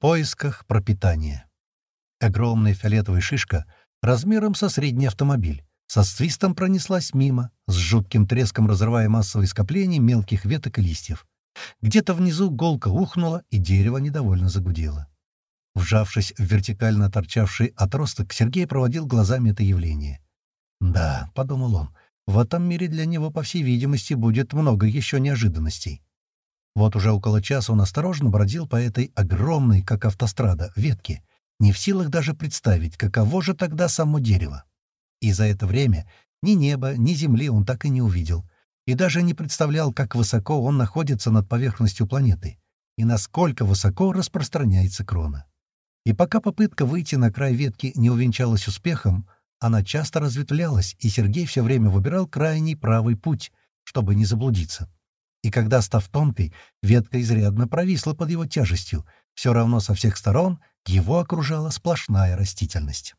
поисках пропитания. Огромная фиолетовая шишка размером со средний автомобиль со свистом пронеслась мимо, с жутким треском разрывая массовые скопления мелких веток и листьев. Где-то внизу голка ухнула, и дерево недовольно загудело. Вжавшись в вертикально торчавший отросток, Сергей проводил глазами это явление. «Да», — подумал он, — «в этом мире для него, по всей видимости, будет много еще неожиданностей». Вот уже около часа он осторожно бродил по этой огромной, как автострада, ветке, не в силах даже представить, каково же тогда само дерево. И за это время ни неба, ни земли он так и не увидел, и даже не представлял, как высоко он находится над поверхностью планеты и насколько высоко распространяется крона. И пока попытка выйти на край ветки не увенчалась успехом, она часто разветвлялась, и Сергей все время выбирал крайний правый путь, чтобы не заблудиться. И когда, став тонкой, ветка изрядно провисла под его тяжестью, все равно со всех сторон его окружала сплошная растительность.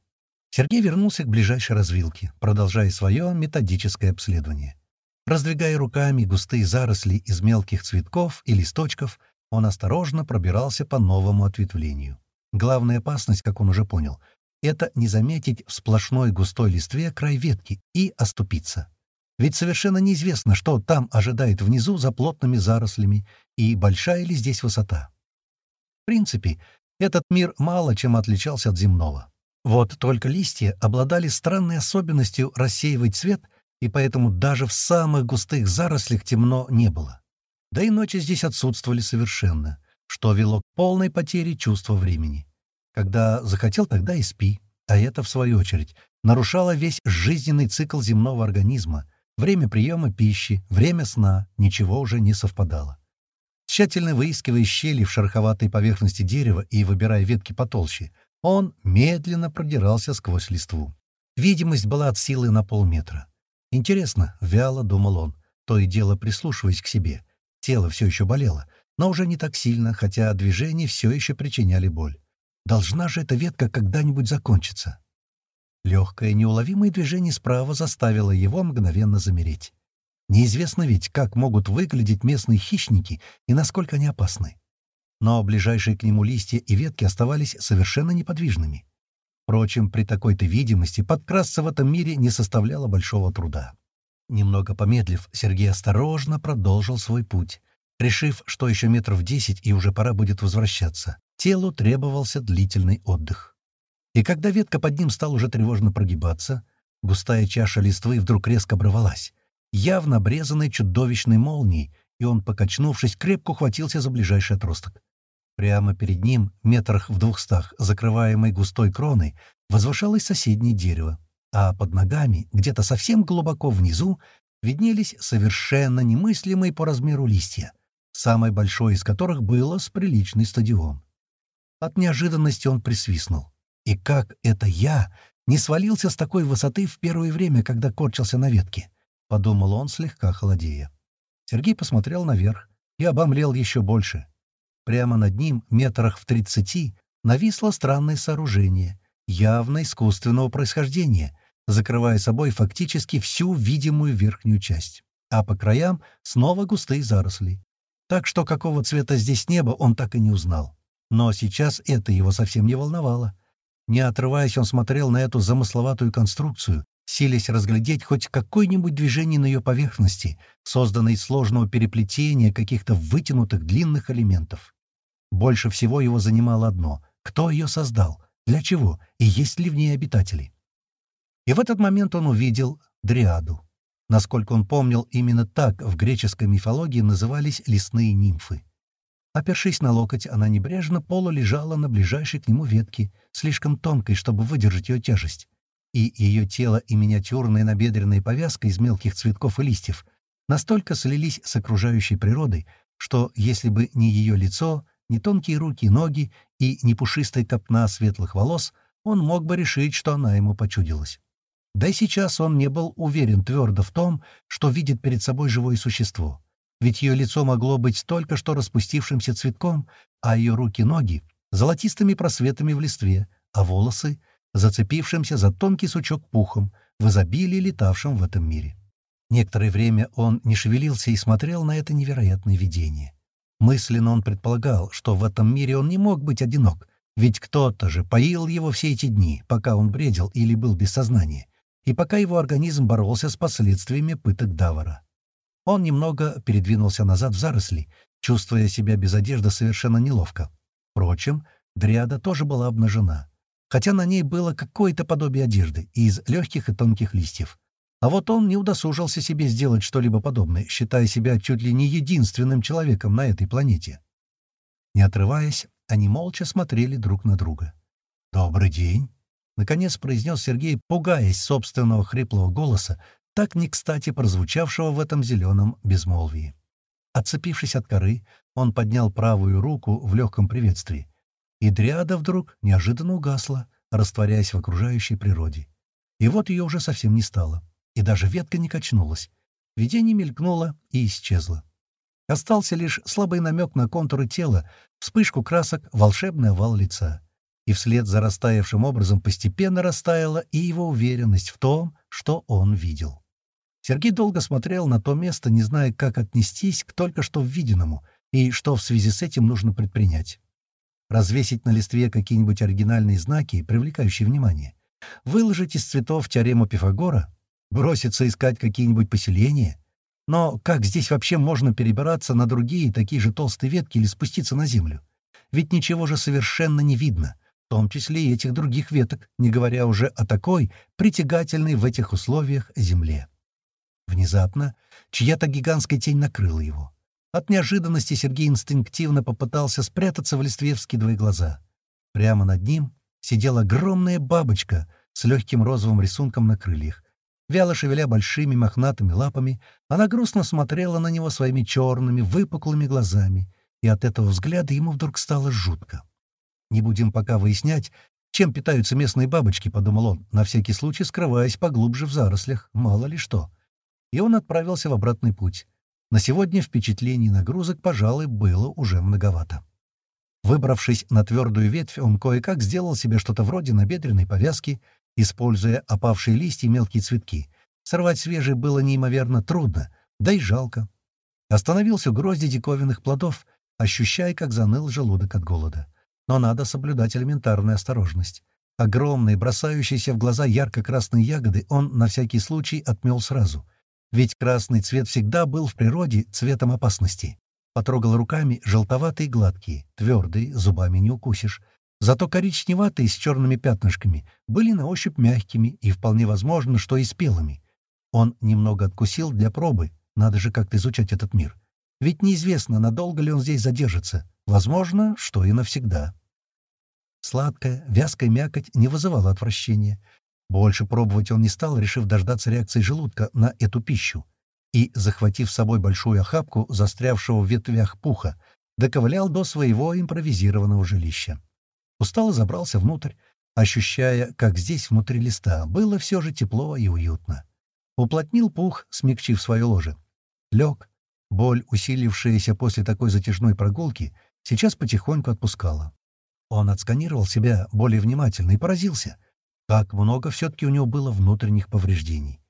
Сергей вернулся к ближайшей развилке, продолжая свое методическое обследование. Раздвигая руками густые заросли из мелких цветков и листочков, он осторожно пробирался по новому ответвлению. Главная опасность, как он уже понял, это не заметить в сплошной густой листве край ветки и оступиться. Ведь совершенно неизвестно, что там ожидает внизу за плотными зарослями и большая ли здесь высота. В принципе, этот мир мало чем отличался от земного. Вот только листья обладали странной особенностью рассеивать свет — и поэтому даже в самых густых зарослях темно не было. Да и ночи здесь отсутствовали совершенно, что вело к полной потере чувства времени. Когда захотел, тогда и спи, а это, в свою очередь, нарушало весь жизненный цикл земного организма, время приема пищи, время сна, ничего уже не совпадало. Тщательно выискивая щели в шероховатой поверхности дерева и выбирая ветки потолще, он медленно продирался сквозь листву. Видимость была от силы на полметра. Интересно, вяло думал он, то и дело прислушиваясь к себе. Тело все еще болело, но уже не так сильно, хотя движения все еще причиняли боль. Должна же эта ветка когда-нибудь закончиться. Легкое, неуловимое движение справа заставило его мгновенно замереть. Неизвестно ведь, как могут выглядеть местные хищники и насколько они опасны. Но ближайшие к нему листья и ветки оставались совершенно неподвижными. Впрочем, при такой-то видимости подкрасться в этом мире не составляло большого труда. Немного помедлив, Сергей осторожно продолжил свой путь, решив, что еще метров десять и уже пора будет возвращаться. Телу требовался длительный отдых. И когда ветка под ним стала уже тревожно прогибаться, густая чаша листвы вдруг резко оборвалась, явно обрезанной чудовищной молнией, и он, покачнувшись, крепко ухватился за ближайший отросток. Прямо перед ним, метрах в двухстах, закрываемой густой кроной, возвышалось соседнее дерево, а под ногами, где-то совсем глубоко внизу, виднелись совершенно немыслимые по размеру листья, самое большое из которых было с приличный стадион. От неожиданности он присвистнул. И как это я не свалился с такой высоты в первое время, когда корчился на ветке? — подумал он, слегка холодея. Сергей посмотрел наверх и обомлел еще больше. Прямо над ним, метрах в тридцати, нависло странное сооружение, явно искусственного происхождения, закрывая собой фактически всю видимую верхнюю часть. А по краям снова густые заросли. Так что какого цвета здесь небо, он так и не узнал. Но сейчас это его совсем не волновало. Не отрываясь, он смотрел на эту замысловатую конструкцию, силясь разглядеть хоть какое-нибудь движение на ее поверхности, созданное из сложного переплетения каких-то вытянутых длинных элементов. Больше всего его занимало одно — кто ее создал, для чего и есть ли в ней обитатели. И в этот момент он увидел дриаду. Насколько он помнил, именно так в греческой мифологии назывались лесные нимфы. Опершись на локоть, она небрежно полулежала на ближайшей к нему ветке, слишком тонкой, чтобы выдержать ее тяжесть. И ее тело и миниатюрная набедренная повязка из мелких цветков и листьев настолько слились с окружающей природой, что если бы не ее лицо, ни тонкие руки и ноги и ни пушистая копна светлых волос, он мог бы решить, что она ему почудилась. Да и сейчас он не был уверен твердо в том, что видит перед собой живое существо. Ведь ее лицо могло быть только что распустившимся цветком, а ее руки-ноги — золотистыми просветами в листве, а волосы — зацепившимся за тонкий сучок пухом, в изобилии летавшим в этом мире. Некоторое время он не шевелился и смотрел на это невероятное видение. Мысленно он предполагал, что в этом мире он не мог быть одинок, ведь кто-то же поил его все эти дни, пока он бредил или был без сознания, и пока его организм боролся с последствиями пыток Давара. Он немного передвинулся назад в заросли, чувствуя себя без одежды совершенно неловко. Впрочем, Дриада тоже была обнажена, хотя на ней было какое-то подобие одежды из легких и тонких листьев. А вот он не удосужился себе сделать что-либо подобное, считая себя чуть ли не единственным человеком на этой планете. Не отрываясь, они молча смотрели друг на друга. «Добрый день!» — наконец произнес Сергей, пугаясь собственного хриплого голоса, так не кстати прозвучавшего в этом зеленом безмолвии. Отцепившись от коры, он поднял правую руку в легком приветствии, и дриада вдруг неожиданно угасла, растворяясь в окружающей природе. И вот ее уже совсем не стало и даже ветка не качнулась. Видение мелькнуло и исчезло. Остался лишь слабый намек на контуры тела, вспышку красок, волшебный овал лица. И вслед за растаявшим образом постепенно растаяла и его уверенность в том, что он видел. Сергей долго смотрел на то место, не зная, как отнестись к только что виденному и что в связи с этим нужно предпринять. Развесить на листве какие-нибудь оригинальные знаки, привлекающие внимание. Выложить из цветов теорему Пифагора Броситься искать какие-нибудь поселения? Но как здесь вообще можно перебираться на другие такие же толстые ветки или спуститься на землю? Ведь ничего же совершенно не видно, в том числе и этих других веток, не говоря уже о такой, притягательной в этих условиях земле. Внезапно чья-то гигантская тень накрыла его. От неожиданности Сергей инстинктивно попытался спрятаться в листве, вскидывая глаза. Прямо над ним сидела огромная бабочка с легким розовым рисунком на крыльях, Вяло шевеля большими мохнатыми лапами, она грустно смотрела на него своими черными, выпуклыми глазами, и от этого взгляда ему вдруг стало жутко. «Не будем пока выяснять, чем питаются местные бабочки», — подумал он, на всякий случай скрываясь поглубже в зарослях, мало ли что. И он отправился в обратный путь. На сегодня впечатлений нагрузок, пожалуй, было уже многовато. Выбравшись на твердую ветвь, он кое-как сделал себе что-то вроде набедренной повязки — используя опавшие листья и мелкие цветки. Сорвать свежие было неимоверно трудно, да и жалко. Остановился у грозди диковинных плодов, ощущая, как заныл желудок от голода. Но надо соблюдать элементарную осторожность. Огромные, бросающиеся в глаза ярко-красные ягоды он на всякий случай отмел сразу. Ведь красный цвет всегда был в природе цветом опасности. Потрогал руками желтоватые гладкие, твердые, зубами не укусишь. Зато коричневатые с черными пятнышками были на ощупь мягкими и вполне возможно, что и спелыми. Он немного откусил для пробы, надо же как-то изучать этот мир. Ведь неизвестно, надолго ли он здесь задержится. Возможно, что и навсегда. Сладкая, вязкая мякоть не вызывала отвращения. Больше пробовать он не стал, решив дождаться реакции желудка на эту пищу. И, захватив с собой большую охапку застрявшего в ветвях пуха, доковылял до своего импровизированного жилища. Устало забрался внутрь, ощущая, как здесь, внутри листа, было все же тепло и уютно. Уплотнил пух, смягчив свое ложе. Лег. Боль, усилившаяся после такой затяжной прогулки, сейчас потихоньку отпускала. Он отсканировал себя более внимательно и поразился, как много все-таки у него было внутренних повреждений.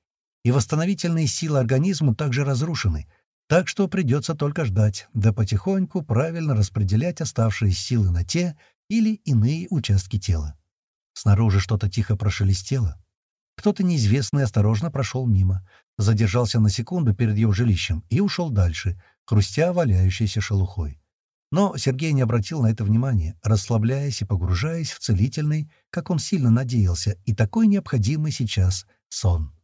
И восстановительные силы организма также разрушены, так что придется только ждать, да потихоньку правильно распределять оставшиеся силы на те, или иные участки тела. Снаружи что-то тихо прошелестело. Кто-то неизвестный осторожно прошел мимо, задержался на секунду перед его жилищем и ушел дальше, хрустя валяющейся шелухой. Но Сергей не обратил на это внимания, расслабляясь и погружаясь в целительный, как он сильно надеялся, и такой необходимый сейчас сон.